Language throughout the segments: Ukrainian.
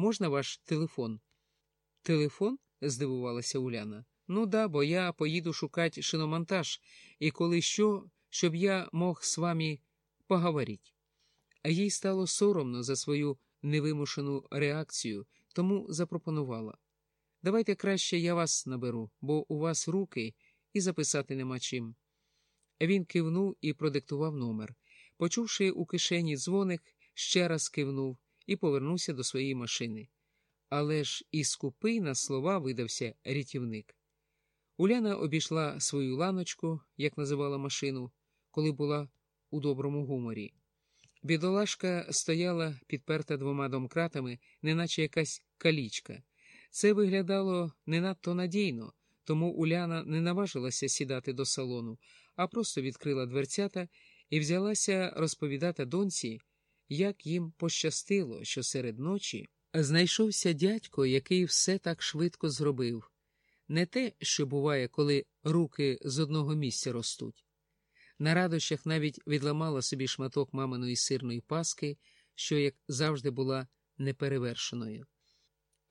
можна ваш телефон? Телефон? здивувалася Уляна. Ну да, бо я поїду шукати шиномонтаж, і коли що, щоб я мог з вами поговорити. Їй стало соромно за свою невимушену реакцію, тому запропонувала. Давайте краще я вас наберу, бо у вас руки і записати нема чим. Він кивнув і продиктував номер. Почувши у кишені дзвоник, ще раз кивнув і повернувся до своєї машини. Але ж і скупий на слова видався рятівник. Уляна обійшла свою ланочку, як називала машину, коли була у доброму гуморі. Бідолашка стояла підперта двома домкратами, неначе якась калічка. Це виглядало не надто надійно, тому Уляна не наважилася сідати до салону, а просто відкрила дверцята і взялася розповідати доньці, як їм пощастило, що серед ночі знайшовся дядько, який все так швидко зробив. Не те, що буває, коли руки з одного місця ростуть. На радощах навіть відламала собі шматок маминої сирної паски, що, як завжди, була неперевершеною.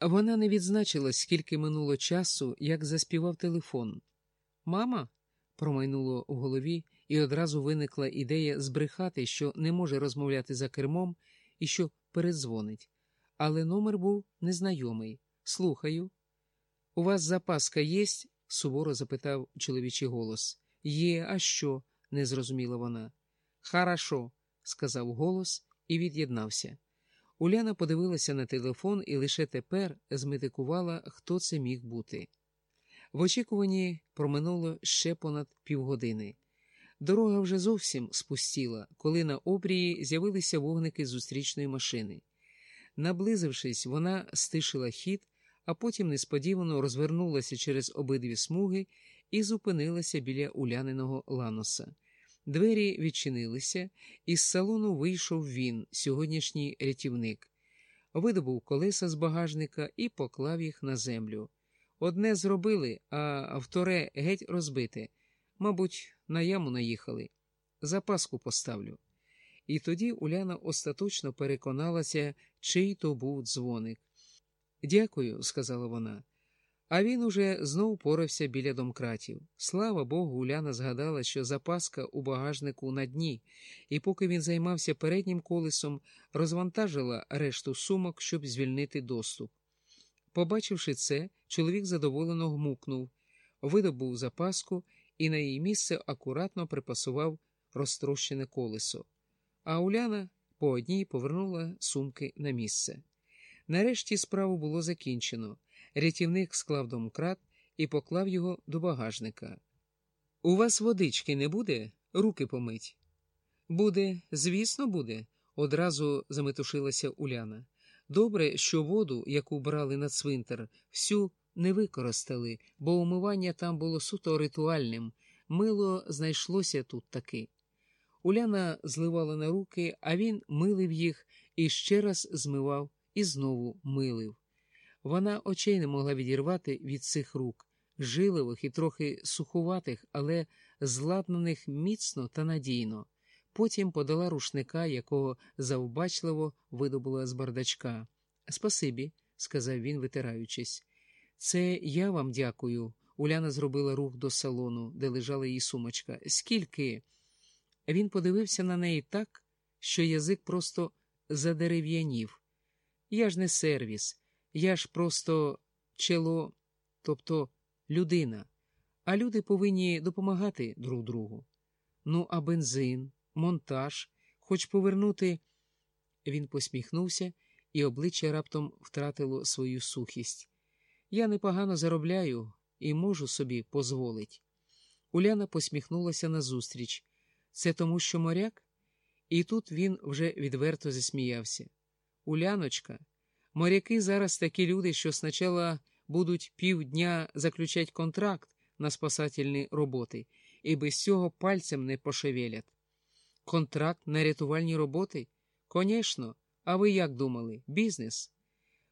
Вона не відзначила, скільки минуло часу, як заспівав телефон. Мама? промайнуло в голові, і одразу виникла ідея збрехати, що не може розмовляти за кермом і що передзвонить. Але номер був незнайомий. Слухаю. У вас запаска єсть? суворо запитав чоловічий голос. Є, а що? не зрозуміла вона. Хорошо, сказав голос і від'єднався. Уляна подивилася на телефон і лише тепер зметикувала, хто це міг бути. В очікуванні проминуло ще понад півгодини. Дорога вже зовсім спустіла, коли на обрії з'явилися вогники зустрічної машини. Наблизившись, вона стишила хід, а потім несподівано розвернулася через обидві смуги і зупинилася біля уляниного ланоса. Двері відчинилися, і з салону вийшов він, сьогоднішній рятівник, видобув колеса з багажника і поклав їх на землю. Одне зробили, а вторе геть розбите. Мабуть, на яму наїхали. Запаску поставлю. І тоді Уляна остаточно переконалася, чий то був дзвоник. Дякую, сказала вона. А він уже знов порався біля домкратів. Слава Богу, Уляна згадала, що запаска у багажнику на дні, і поки він займався переднім колесом, розвантажила решту сумок, щоб звільнити доступ. Побачивши це, чоловік задоволено гмукнув, видобув запаску і на її місце акуратно припасував розтрощене колесо. А Уляна по одній повернула сумки на місце. Нарешті справу було закінчено. Рятівник склав домкрат і поклав його до багажника. У вас водички не буде? Руки помить. Буде, звісно, буде, одразу заметушилася Уляна. Добре, що воду, яку брали на цвинтар, всю не використали, бо умивання там було суто ритуальним. Мило знайшлося тут таки. Уляна зливала на руки, а він милив їх і ще раз змивав і знову милив. Вона очей не могла відірвати від цих рук, жилових і трохи сухуватих, але зладнаних міцно та надійно. Потім подала рушника, якого завбачливо видобула з бардачка. Спасибі, сказав він, витираючись. Це я вам дякую. Уляна зробила рух до салону, де лежала її сумочка. Скільки? Він подивився на неї так, що язик просто задерев'янів. Я ж не сервіс, я ж просто чело, тобто людина, а люди повинні допомагати друг другу. Ну, а бензин, монтаж, хоч повернути. Він посміхнувся, і обличчя раптом втратило свою сухість. Я непогано заробляю і можу собі дозволить. Уляна посміхнулася назустріч. Це тому, що моряк? І тут він вже відверто засміявся. Уляночка, моряки зараз такі люди, що спочатку будуть півдня заключати контракт на спасательні роботи, і без цього пальцем не пошевелять. Контракт на рятувальні роботи? Конечно, а ви як думали? Бізнес?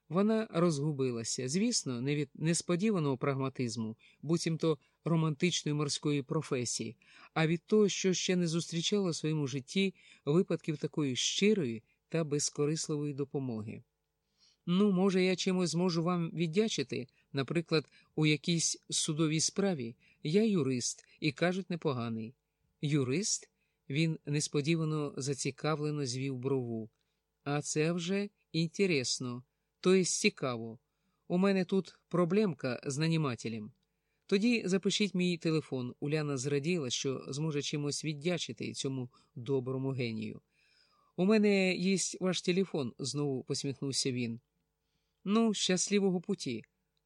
Вона розгубилася, звісно, не від несподіваного прагматизму, буцімто романтичної морської професії, а від того, що ще не зустрічала в своєму житті випадків такої щирої та безкорисливої допомоги. Ну, може, я чимось зможу вам віддячити, наприклад, у якійсь судовій справі. Я юрист і кажуть, непоганий. Юрист? Він несподівано зацікавлено звів брову. А це вже інтересно, то є цікаво. У мене тут проблемка з нанімателем. Тоді запишіть мій телефон. Уляна зраділа, що зможе чимось віддячити цьому доброму генію. У мене є ваш телефон, знову посміхнувся він. Ну, щасливого путі.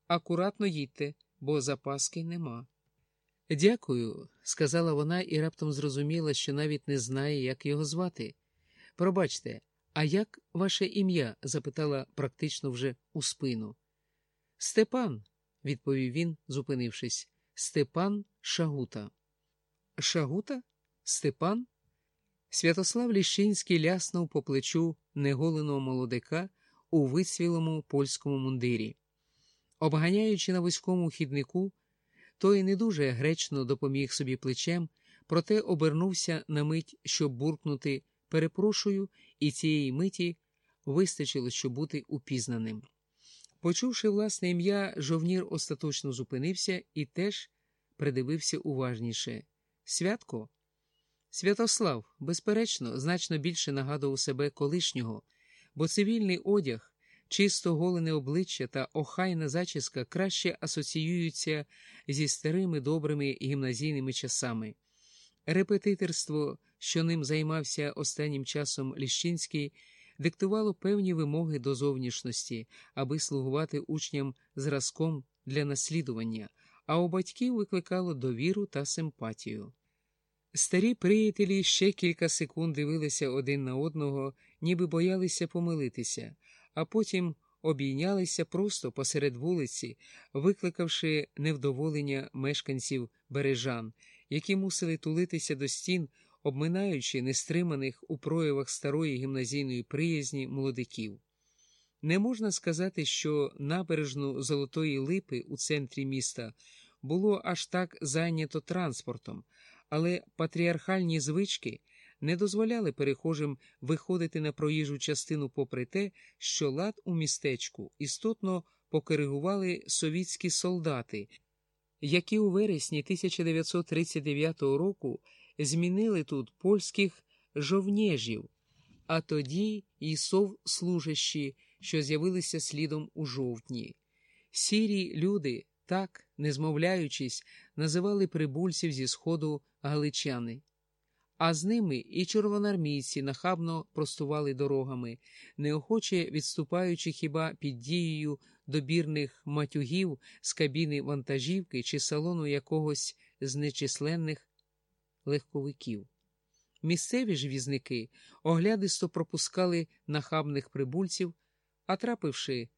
Акуратно їдьте, бо запаски нема. Дякую, сказала вона і раптом зрозуміла, що навіть не знає, як його звати. Пробачте, а як ваше ім'я? запитала практично вже у спину. Степан, відповів він, зупинившись. Степан Шагута. Шагута? Степан? Святослав Ліщинський ляснув по плечу неголеного молодика у вицвілому польському мундирі. Обганяючи на вузькому хіднику, той не дуже гречно допоміг собі плечем, проте обернувся на мить, щоб буркнути перепрошую, і цієї миті вистачило, щоб бути упізнаним. Почувши власне ім'я, жовнір остаточно зупинився і теж придивився уважніше. Святко? Святослав, безперечно, значно більше нагадував себе колишнього, бо цивільний одяг, чисто голене обличчя та охайна зачіска краще асоціюються зі старими добрими гімназійними часами. Репетиторство, що ним займався останнім часом Ліщинський, диктувало певні вимоги до зовнішності, аби слугувати учням зразком для наслідування, а у батьків викликало довіру та симпатію. Старі приятелі ще кілька секунд дивилися один на одного, ніби боялися помилитися, а потім обійнялися просто посеред вулиці, викликавши невдоволення мешканців бережан, які мусили тулитися до стін, обминаючи нестриманих у проявах старої гімназійної приязні молодиків. Не можна сказати, що набережну Золотої Липи у центрі міста було аж так зайнято транспортом, але патріархальні звички не дозволяли перехожим виходити на проїжджу частину попри те, що лад у містечку істотно покоригували совітські солдати, які у вересні 1939 року змінили тут польських жовнєжів, а тоді й совслужащі, що з'явилися слідом у жовтні. Сірі люди, так, не змовляючись, називали прибульців зі сходу галичани. А з ними і червоноармійці нахабно простували дорогами, неохоче відступаючи хіба під дією добірних матюгів з кабіни вантажівки чи салону якогось з нечисленних легковиків. Місцеві ж візники оглядисто пропускали нахабних прибульців, а трапивши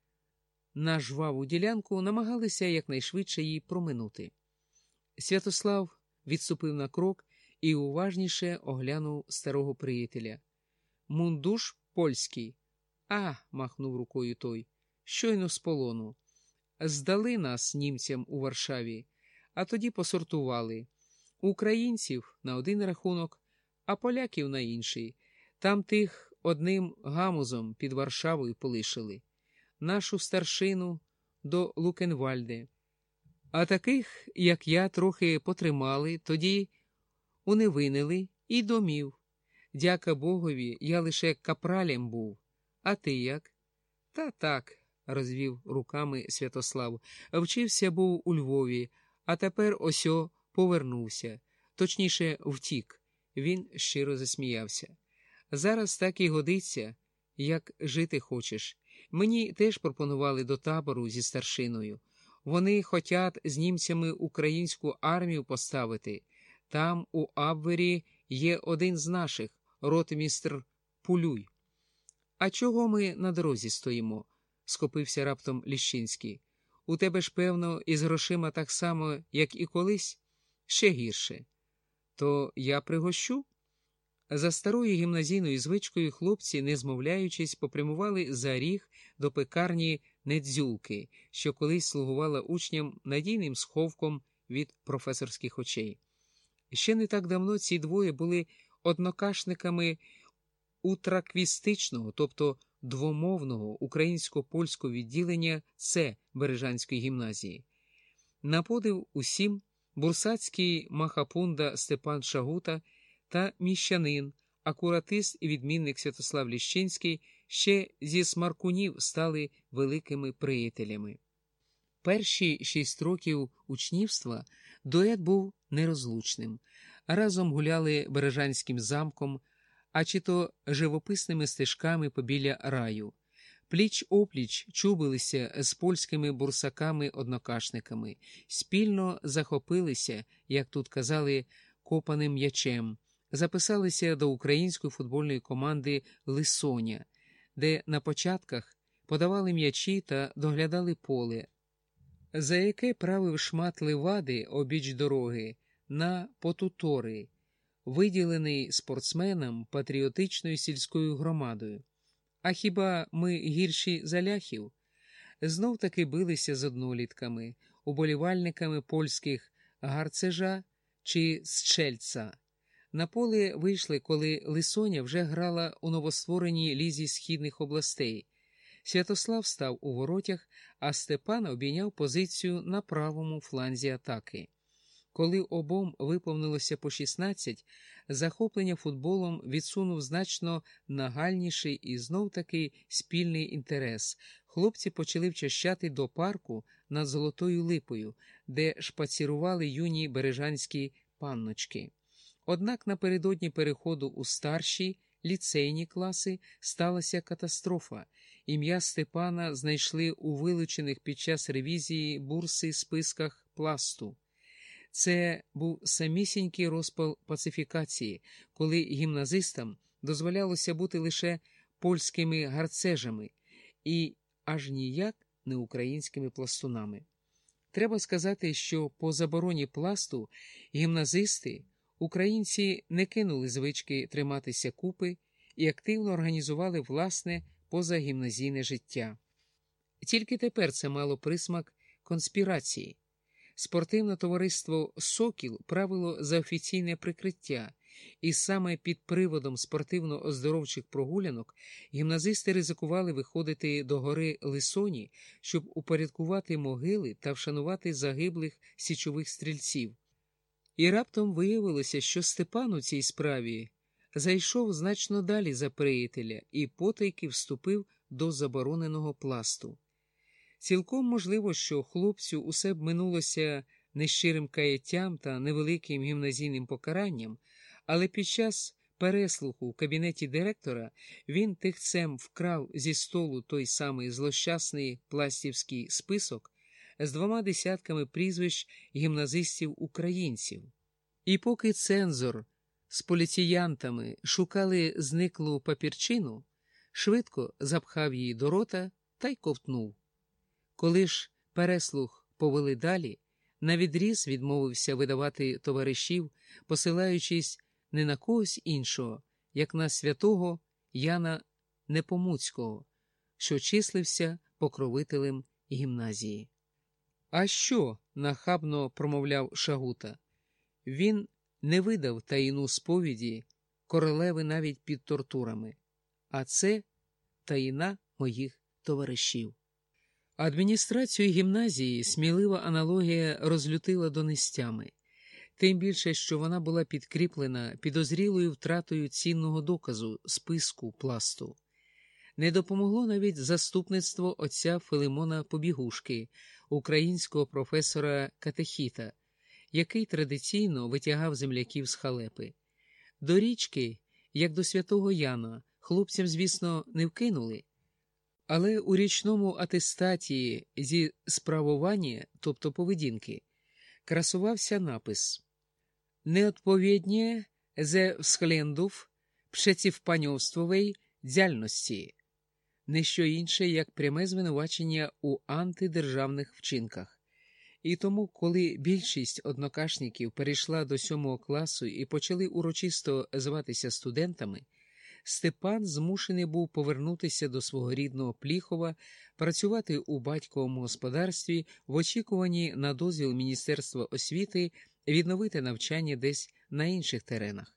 на жваву ділянку, намагалися якнайшвидше її проминути. Святослав відступив на крок і уважніше оглянув старого приятеля. Мундуш польський. А, махнув рукою той, щойно з полону. Здали нас німцям у Варшаві, а тоді посортували. Українців на один рахунок, а поляків на інший. Там тих одним гамузом під Варшавою полишили. Нашу старшину до Лукенвальде. А таких, як я, трохи потримали, тоді уневинили і домів. Дяка Богові, я лише капралем був. А ти як? Та так, розвів руками Святослав. Вчився був у Львові, а тепер осьо повернувся, точніше, втік. Він щиро засміявся. Зараз так і годиться, як жити хочеш. Мені теж пропонували до табору зі старшиною. Вони хотять з німцями українську армію поставити. Там, у Абвері, є один з наших, ротмістр Пулюй. А чого ми на дорозі стоїмо? Схопився раптом Ліщинський. У тебе ж, певно, із грошима так само, як і колись, ще гірше. То я пригощу? За старою гімназійною звичкою хлопці, не змовляючись, попрямували за ріг до пекарні Недзюлки, що колись слугувала учням надійним сховком від професорських очей. Ще не так давно ці двоє були однокашниками утраквістичного, тобто двомовного українсько-польського відділення С Бережанської гімназії. На подив усім бурсацький махапунда Степан Шагута та міщанин, акуратист і відмінник Святослав Ліщинський ще зі смаркунів стали великими приятелями. Перші шість років учнівства дует був нерозлучним, разом гуляли Бережанським замком, а чи то живописними стежками побіля раю. Пліч опліч чубилися з польськими бурсаками-однокашниками, спільно захопилися, як тут казали, копаним м'ячем, записалися до української футбольної команди Лисоня, де на початках подавали м'ячі та доглядали поле, за яке правив шмат левади обіч дороги на потутори, виділений спортсменам патріотичною сільською громадою. А хіба ми гірші за ляхів? Знов таки билися з однолітками, уболівальниками польських гарцежа чи Счельца. На поле вийшли, коли Лисоня вже грала у новоствореній лізі східних областей. Святослав став у воротях, а Степан обійняв позицію на правому фланзі атаки. Коли обом виповнилося по 16, захоплення футболом відсунув значно нагальніший і знов таки спільний інтерес. Хлопці почали вчащати до парку над Золотою Липою, де шпацірували юні бережанські панночки. Однак напередодні переходу у старші ліцейні класи сталася катастрофа. Ім'я Степана знайшли у вилучених під час ревізії бурси списках пласту. Це був самісінький розпал пацифікації, коли гімназистам дозволялося бути лише польськими гарцежами і аж ніяк не українськими пластунами. Треба сказати, що по забороні пласту гімназисти, українці не кинули звички триматися купи і активно організували власне позагімназійне життя. Тільки тепер це мало присмак конспірації. Спортивне товариство Сокіл правило за офіційне прикриття, і саме під приводом спортивно-оздоровчих прогулянок гімназисти ризикували виходити до гори Лисоні, щоб упорядкувати могили та вшанувати загиблих січових стрільців. І раптом виявилося, що Степан у цій справі зайшов значно далі за приятеля і потайки вступив до забороненого пласту. Цілком можливо, що хлопцю усе б минулося нещирим каяттям та невеликим гімназійним покаранням, але під час переслуху в кабінеті директора він тихцем вкрав зі столу той самий злощасний пластівський список з двома десятками прізвищ гімназистів-українців. І поки цензор з поліціянтами шукали зниклу папірчину, швидко запхав її до рота та й ковтнув. Коли ж переслух повели далі, навідріз відмовився видавати товаришів, посилаючись не на когось іншого, як на святого Яна Непомуцького, що числився покровителем гімназії. А що? нахабно промовляв Шагута. Він не видав таїну сповіді королеви навіть під тортурами, а це таїна моїх товаришів. Адміністрацію гімназії смілива аналогія розлютила донестями, тим більше, що вона була підкріплена підозрілою втратою цінного доказу списку пласту. Не допомогло навіть заступництво отця Филимона Побігушки, українського професора Катехіта, який традиційно витягав земляків з халепи. До річки, як до святого Яна, хлопцям, звісно, не вкинули. Але у річному атестаті зі справування, тобто поведінки, красувався напис Неодповіднє зе всхлендув przeciwpaniowstwowej діяльності, не що інше, як пряме звинувачення у антидержавних вчинках. І тому, коли більшість однокашників перейшла до сьомого класу і почали урочисто зватися студентами, Степан змушений був повернутися до свого рідного Пліхова, працювати у батьковому господарстві в очікуванні на дозвіл Міністерства освіти відновити навчання десь на інших теренах.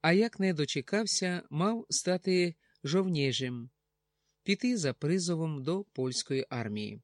А як не дочекався, мав стати жовнєжем. піти за призовом до польської армії.